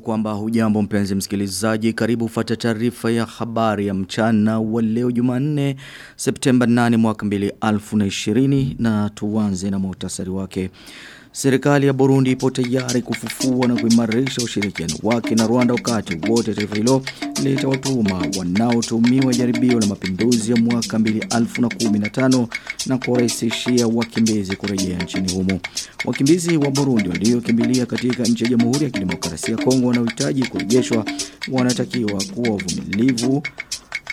Kwamba hujambo mpenzi msikilizaji karibu ufate taarifa ya habari ya mchana wa leo Jumanne Septemba 8 mwaka 2020 na tuanze na muhtasari wake. Serikali ya Burundi ipo tayari kufufua na kuimarisha ushirikiano wake na Rwanda wakati wote taifa hilo litawatuma wanaotumiwa jaribio la mapinduzi ya mwaka 2015 na kurahisishia wakimbizi kurejea nchini humo. Wakimbizi wa Burundi waliokimbilia katika nchi ya Jamhuri ya Kidemokrasia ya Kongo wanaohitaji kurejeshwa wanatakiwa kuwa wavumilivu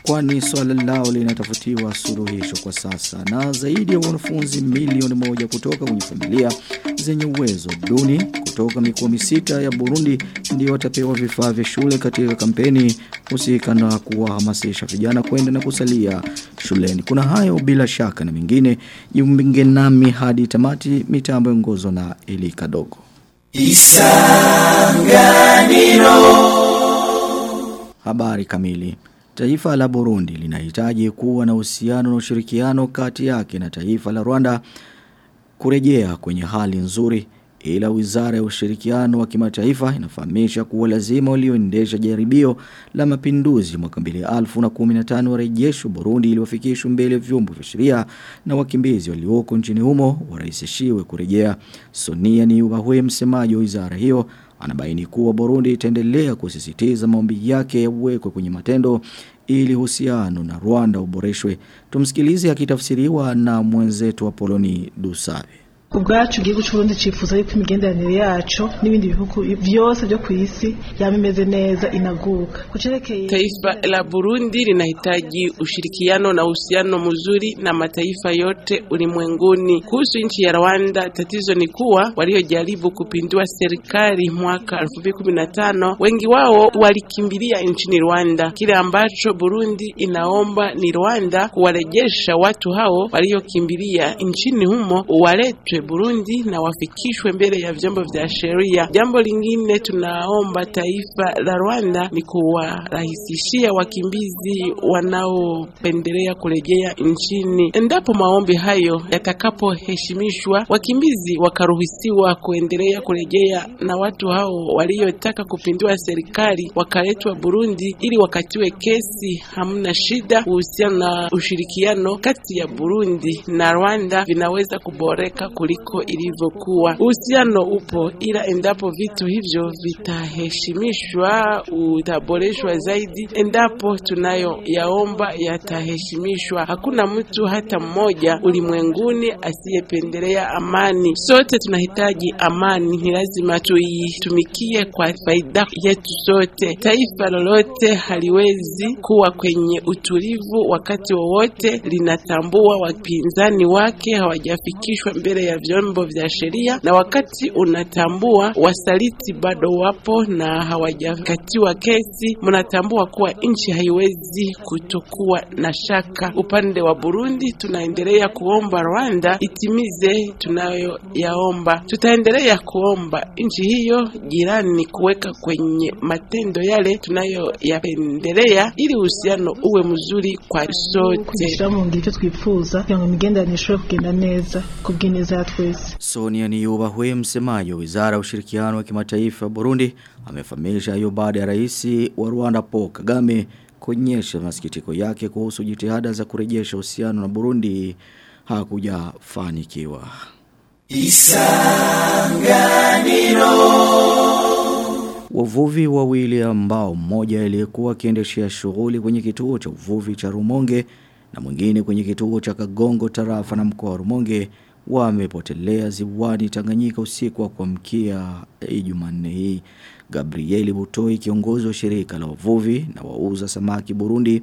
kwani swala lao linatafutiwa suluhisho kwa sasa na zaidi ya wanafunzi milioni moja kutoka kwenye familia zenye uwezo duni kutoka mikoa misita ya Burundi ndio watapewa vifaa vya shule katika kampeni husika na kuwahamasisha vijana kwenda na kusalia shuleni. Kuna hayo bila shaka na mengine jiunge nami hadi tamati mitambo ongozwa na Eli Kadogo. Isanganiro Habari kamili Taifa la Burundi linahitaji kuwa na uhusiano na ushirikiano kati yake na taifa la Rwanda kurejea kwenye hali nzuri ila wizara ya ushirikiano wa kimataifa inafahamisha kuwa lazima walioendesha jaribio la mapinduzi mwaka 2015 warejeshwe Burundi ili wafikishwe mbele vyombo vya sheria na wakimbizi walioko nchini humo warahisishiwe kurejea. Sonia ni ubahwe msemaji wa wizara hiyo anabaini kuwa Burundi itaendelea kusisitiza maombi yake yawekwe kwenye matendo ili uhusiano na Rwanda uboreshwe. Tumsikilize akitafsiriwa na mwenzetu wa Poloni Dusabe. Ubwacu igihugu cy'uburundi cyifuza yuko imigenderanire yacu n'ibindi bihugu byose byo ku isi neza inaguka kucerekeye taifa la Burundi linahitaji ushirikiano na uhusiano mzuri na mataifa yote ulimwenguni. Kuhusu nchi ya Rwanda, tatizo ni kuwa waliojaribu kupindua serikali mwaka 2015 wengi wao walikimbilia nchini Rwanda. Kile ambacho Burundi inaomba ni Rwanda kuwarejesha watu hao waliokimbilia nchini humo waletwe Burundi na wafikishwe mbele ya vyombo vya sheria. Jambo lingine tunaomba taifa la Rwanda ni kuwarahisishia wakimbizi wanaopendelea kurejea nchini. Endapo maombi hayo yatakapoheshimishwa, wakimbizi wakaruhusiwa kuendelea kurejea na watu hao waliotaka kupindua serikali wakaletwa Burundi ili wakatiwe kesi, hamna shida. kuhusiana na ushirikiano kati ya Burundi na Rwanda vinaweza kuboreka kuliko ilivyokuwa. Uhusiano upo, ila endapo vitu hivyo vitaheshimishwa, utaboreshwa zaidi. Endapo tunayo yaomba yataheshimishwa, hakuna mtu hata mmoja ulimwenguni asiyependelea amani. Sote tunahitaji amani, ni lazima tuitumikie kwa faida yetu sote. Taifa lolote haliwezi kuwa kwenye utulivu wakati wowote linatambua wapinzani wake hawajafikishwa mbele ya vyombo vya sheria, na wakati unatambua wasaliti bado wapo na hawajakatiwa kesi, mnatambua kuwa nchi haiwezi kutokuwa na shaka. Upande wa Burundi tunaendelea kuomba Rwanda itimize tunayoyaomba. Tutaendelea kuomba nchi hiyo jirani kuweka kwenye matendo yale tunayoyapendelea, ili uhusiano uwe mzuri kwa sote. Twese Sonia Niyubahwe msemaji wa Wizara ya Ushirikiano wa Kimataifa Burundi amefahamisha hiyo baada ya rais wa Rwanda Paul Kagame kuonyesha masikitiko yake kuhusu jitihada za kurejesha uhusiano na Burundi. Hakujafanikiwa. Isanganiro. Wavuvi wawili ambao mmoja aliyekuwa akiendeshea shughuli kwenye kituo cha uvuvi cha Rumonge na mwingine kwenye kituo cha Kagongo tarafa na mkoa wa Rumonge wamepotelea ziwani Tanganyika usiku wa kuamkia Jumanne hii. Gabrieli Butoi kiongozi wa shirika la wavuvi na wauza samaki Burundi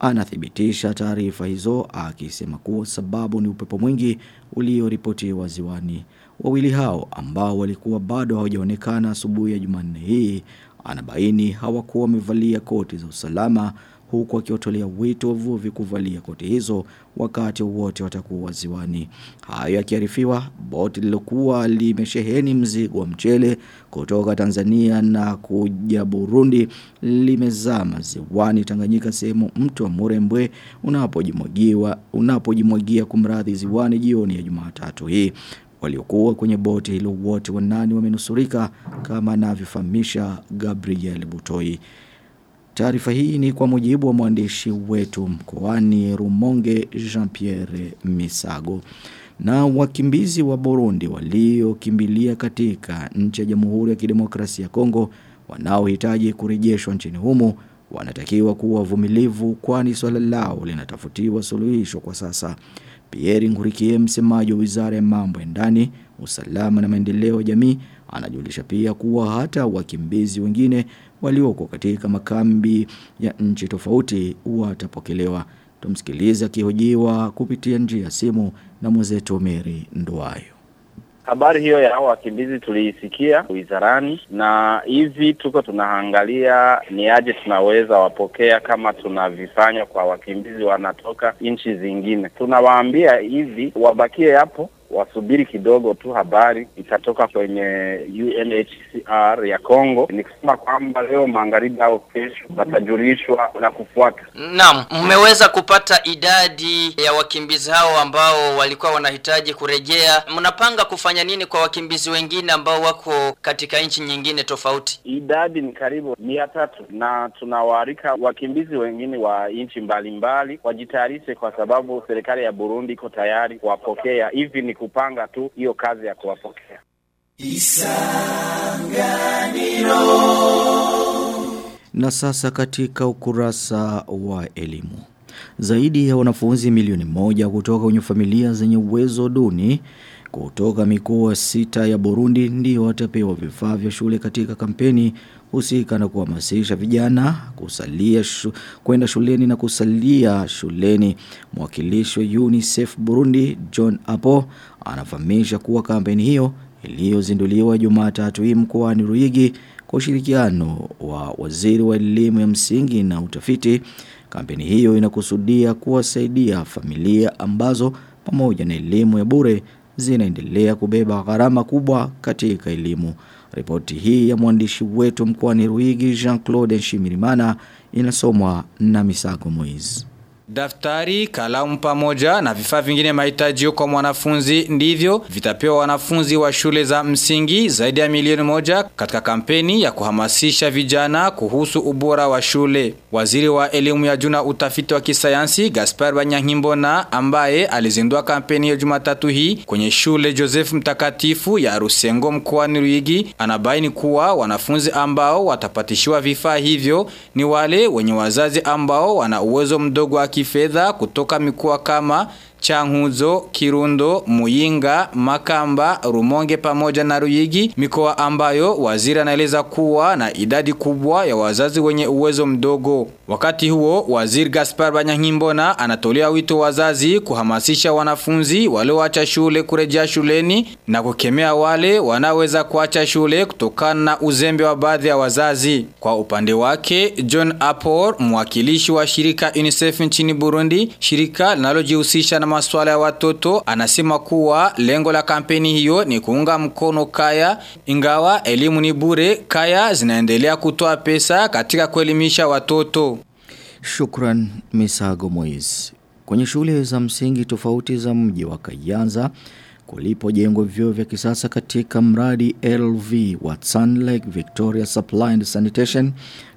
anathibitisha taarifa hizo akisema kuwa sababu ni upepo mwingi ulioripotiwa ziwani. Wawili hao ambao walikuwa bado hawajaonekana asubuhi ya Jumanne hii anabaini hawakuwa wamevalia koti za usalama huku akiotolea wito wavuvi kuvalia koti hizo wakati wote watakuwa ziwani. Hayo yakiarifiwa, boti lilokuwa limesheheni mzigo wa mchele kutoka Tanzania na kuja Burundi limezama ziwani Tanganyika sehemu mtu wa Murembwe unapojimwagiwa unapojimwagia kumradhi ziwani jioni ya Jumatatu hii. waliokuwa kwenye boti hilo wote wanani wamenusurika kama anavyofahamisha Gabriel Butoi. Taarifa hii ni kwa mujibu wa mwandishi wetu mkoani Rumonge Jean-Pierre Misago. Na wakimbizi wa Burundi waliokimbilia katika nchi ya Jamhuri ya Kidemokrasia ya Kongo wanaohitaji kurejeshwa nchini humo wanatakiwa kuwa vumilivu kwani swala lao linatafutiwa suluhisho kwa sasa. Pierre Ngurikie msemaji wa Wizara ya Mambo ya Ndani, Usalama na Maendeleo ya Jamii anajulisha pia kuwa hata wakimbizi wengine walioko katika makambi ya nchi tofauti watapokelewa. tumsikiliza akihojiwa kupitia njia ya simu na mwenzetu Mary Nduwayo. Habari hiyo ya hao wakimbizi tuliisikia wizarani, na hivi tuko tunaangalia ni aje tunaweza wapokea kama tunavifanya kwa wakimbizi wanatoka nchi zingine. Tunawaambia hivi wabakie hapo wasubiri kidogo tu, habari itatoka kwenye UNHCR ya congo Ni kusema kwamba leo magharibi au kesho watajulishwa na kufuata. Naam, mmeweza kupata idadi ya wakimbizi hao ambao walikuwa wanahitaji kurejea. Mnapanga kufanya nini kwa wakimbizi wengine ambao wako katika nchi nyingine tofauti? Idadi ni karibu mia tatu na tunawaalika wakimbizi wengine wa nchi mbalimbali wajitayarishe, kwa sababu serikali ya Burundi iko tayari kuwapokea. Hivi ni kupanga tu hiyo kazi ya kuwapokea. Isanganiro. Na sasa katika ukurasa wa elimu. Zaidi ya wanafunzi milioni moja kutoka kwenye familia zenye uwezo duni kutoka mikoa sita ya Burundi ndio watapewa vifaa vya shule katika kampeni husika na kuhamasisha vijana kusalia shu, kwenda shuleni na kusalia shuleni. Mwakilishi wa UNICEF Burundi John Apo anafahamisha kuwa kampeni hiyo iliyozinduliwa Jumatatu hii mkoani Ruigi kwa ushirikiano wa waziri wa elimu ya msingi na utafiti. Kampeni hiyo inakusudia kuwasaidia familia ambazo pamoja na elimu ya bure zinaendelea kubeba gharama kubwa katika elimu. Ripoti hii ya mwandishi wetu mkoani Ruigi Jean-Claude Nshimirimana inasomwa na Misago Moiz. Daftari, kalamu pamoja na vifaa vingine mahitaji kwa mwanafunzi ndivyo vitapewa wanafunzi wa shule za msingi zaidi ya milioni moja katika kampeni ya kuhamasisha vijana kuhusu ubora wa shule. Waziri wa elimu ya juu na utafiti wa kisayansi Gaspar Banyankimbona ambaye alizindua kampeni ya Jumatatu hii kwenye shule Joseph Mtakatifu ya Rusengo mkoani Ruigi anabaini kuwa wanafunzi ambao watapatishiwa vifaa hivyo ni wale wenye wazazi ambao wana uwezo mdogo wa kifedha kutoka mikoa kama Changuzo, Kirundo, Muyinga, Makamba, Rumonge pamoja na Ruyigi, mikoa ambayo waziri anaeleza kuwa na idadi kubwa ya wazazi wenye uwezo mdogo. Wakati huo, waziri Gaspar Banyankimbona anatolea wito wazazi kuhamasisha wanafunzi walioacha shule kurejea shuleni na kukemea wale wanaweza kuacha shule kutokana na uzembe wa baadhi ya wazazi. Kwa upande wake, John Apor, mwakilishi wa shirika UNICEF nchini Burundi, shirika linalojihusisha na masuala ya watoto anasema kuwa lengo la kampeni hiyo ni kuunga mkono kaya ingawa elimu ni bure kaya zinaendelea kutoa pesa katika kuelimisha watoto Shukran Misago Moiz. Kwenye shule za msingi tofauti za mji wa Kayanza kulipo jengo vyoo vya kisasa katika mradi LV wa Sun Lake Victoria Supply and Sanitation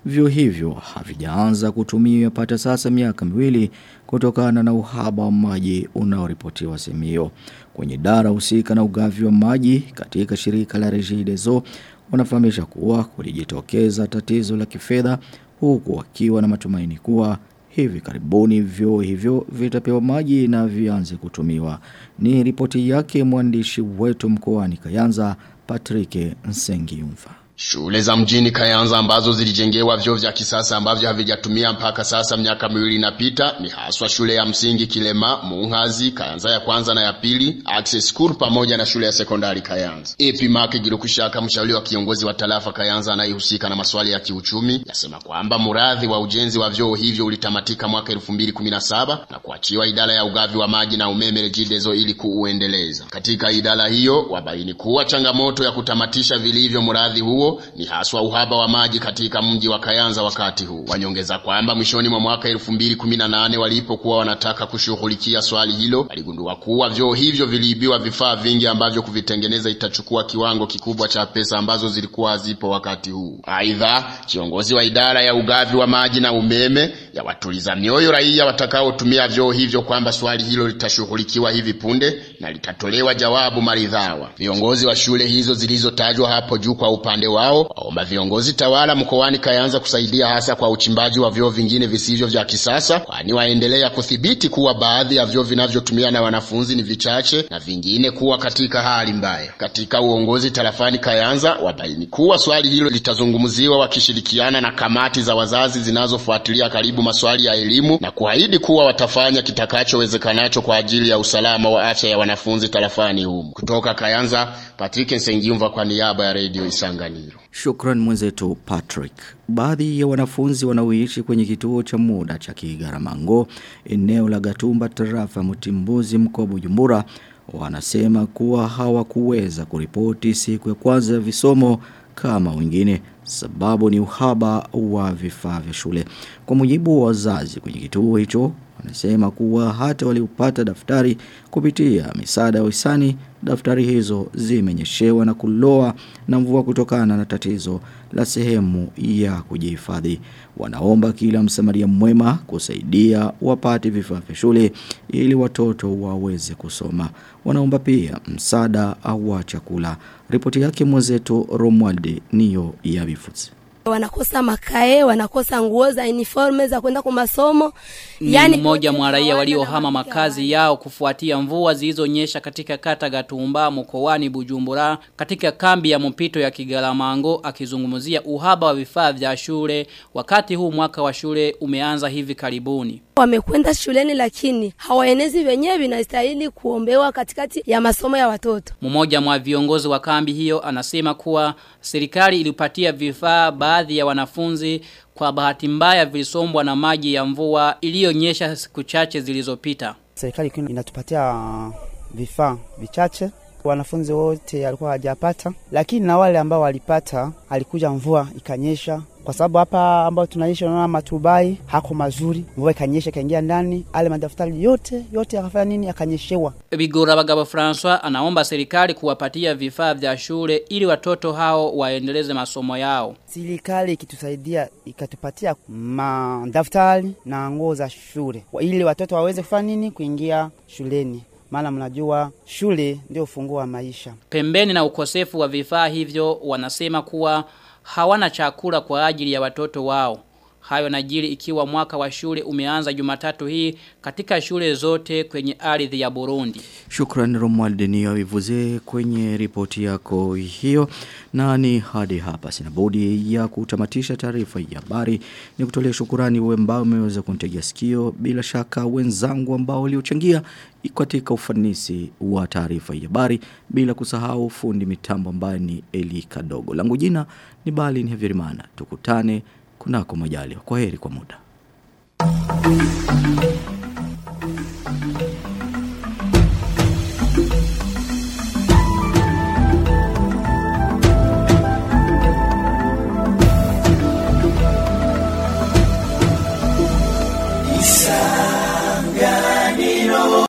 vyoo hivyo havijaanza kutumiwa pata sasa miaka miwili kutokana na uhaba wa maji unaoripotiwa hiyo. Kwenye dara husika na ugavi wa maji katika shirika la Regideso wanafahamisha kuwa kulijitokeza tatizo la kifedha huku wakiwa na matumaini kuwa hivi karibuni vyoo hivyo vitapewa maji na vianze kutumiwa. Ni ripoti yake mwandishi wetu mkoani Kayanza Patrick Nsengiyumva. Shule za mjini Kayanza ambazo zilijengewa vyoo vya kisasa ambavyo havijatumia mpaka sasa miaka miwili inapita ni haswa shule ya msingi Kilema, Muhazi, Kayanza ya kwanza na ya pili, Access School pamoja na shule ya sekondari Kayanza. Epi Mark Girukushaka, mshauri wa kiongozi wa tarafa Kayanza anayehusika na masuala ya kiuchumi, yasema kwamba mradi wa ujenzi wa vyoo hivyo ulitamatika mwaka 2017 na kuachiwa idara ya ugavi wa maji na umeme Regideso ili kuuendeleza. Katika idara hiyo wabaini kuwa changamoto ya kutamatisha vilivyo mradhi huo huo ni haswa uhaba wa maji katika mji wa Kayanza wakati huu. Wanyongeza kwamba mwishoni mwa mwaka 2018 walipokuwa wanataka kushughulikia swali hilo, waligundua kuwa vyoo hivyo viliibiwa vifaa vingi ambavyo kuvitengeneza itachukua kiwango kikubwa cha pesa ambazo zilikuwa hazipo wakati huu. Aidha, kiongozi wa idara ya ugavi wa maji na umeme ya watuliza mioyo raia watakaotumia vyoo hivyo kwamba swali hilo litashughulikiwa hivi punde na litatolewa jawabu maridhawa. Viongozi wa shule hizo zilizotajwa hapo juu kwa upande wao waomba viongozi tawala mkoani Kayanza kusaidia hasa kwa uchimbaji wa vyoo vingine visivyo vya kisasa, kwani waendelea kudhibiti kuwa baadhi ya vyoo vinavyotumia na wanafunzi ni vichache na vingine kuwa katika hali mbaya. Katika uongozi tarafani Kayanza wabaini kuwa swali hilo litazungumziwa wakishirikiana na kamati za wazazi zinazofuatilia karibu maswali ya elimu na kuahidi kuwa watafanya kitakachowezekanacho kwa ajili ya usalama wa afya ya wanafunzi tarafani humo. Kutoka Kayanza, Patrick Nsengiumva kwa niaba ya Radio Isanganiro. Shukran mwenzetu Patrick. Baadhi ya wanafunzi wanaoishi kwenye kituo cha muda cha Kigaramango, eneo la Gatumba tarafa Mtimbuzi mkoa Bujumbura, wanasema kuwa hawakuweza kuripoti siku ya kwanza ya visomo kama wengine sababu ni uhaba wa vifaa vya shule. Kwa mujibu wa wazazi kwenye kituo hicho wanasema kuwa hata waliopata daftari kupitia misaada ya daftari hizo zimenyeshewa na kuloa na mvua kutokana na tatizo la sehemu ya kujihifadhi. Wanaomba kila msamaria mwema kusaidia wapate vifaa vya shule ili watoto waweze kusoma. Wanaomba pia msaada au chakula. Ripoti yake mwenzetu Romwald niyo ya wanakosa makae, wanakosa nguo za uniforme za kwenda kwa masomo. Yani mmoja mwa raia waliohama makazi yao kufuatia mvua zilizonyesha katika kata Gatumba mkoani Bujumbura katika kambi ya mpito ya Kigalamango akizungumzia uhaba wa vifaa vya shule wakati huu mwaka wa shule umeanza hivi karibuni. Wamekwenda shuleni lakini hawaenezi wenyewe vinastahili kuombewa katikati ya masomo ya watoto. Mmoja mwa viongozi wa kambi hiyo anasema kuwa serikali ilipatia vifaa baadhi ya wanafunzi kwa bahati mbaya vilisombwa na maji ya mvua iliyonyesha siku chache zilizopita. Serikali inatupatia vifaa vichache wanafunzi wote alikuwa hajapata, lakini na wale ambao walipata, alikuja mvua ikanyesha. Kwa sababu hapa ambao tunaishi unaona matubai hako mazuri, mvua ikanyesha ikaingia ndani, ale madaftari yote yote akafanya nini, akanyeshewa. Bigura Bagabo Francois anaomba serikali kuwapatia vifaa vya shule ili watoto hao waendeleze masomo yao. Serikali ikitusaidia ikatupatia madaftari na nguo za shule ili watoto waweze kufanya nini, kuingia shuleni maana mnajua shule ndio ufunguo wa maisha. Pembeni na ukosefu wa vifaa hivyo wanasema kuwa hawana chakula kwa ajili ya watoto wao. Hayo najiri ikiwa mwaka wa shule umeanza jumatatu hii katika shule zote kwenye ardhi ya Burundi. Shukran Romualde niyo vivuze kwenye ripoti yako hiyo. Na ni hadi hapa sina budi ya kutamatisha taarifa ya habari. Ni kutolea shukurani wewe ambao umeweza kunitegea sikio bila shaka wenzangu ambao waliochangia katika ufanisi wa taarifa ya habari bila kusahau fundi mitambo ambaye ni Eli Kadogo. Langu jina ni Bali ni. Tukutane kunako majaliwa. Kwa heri kwa muda.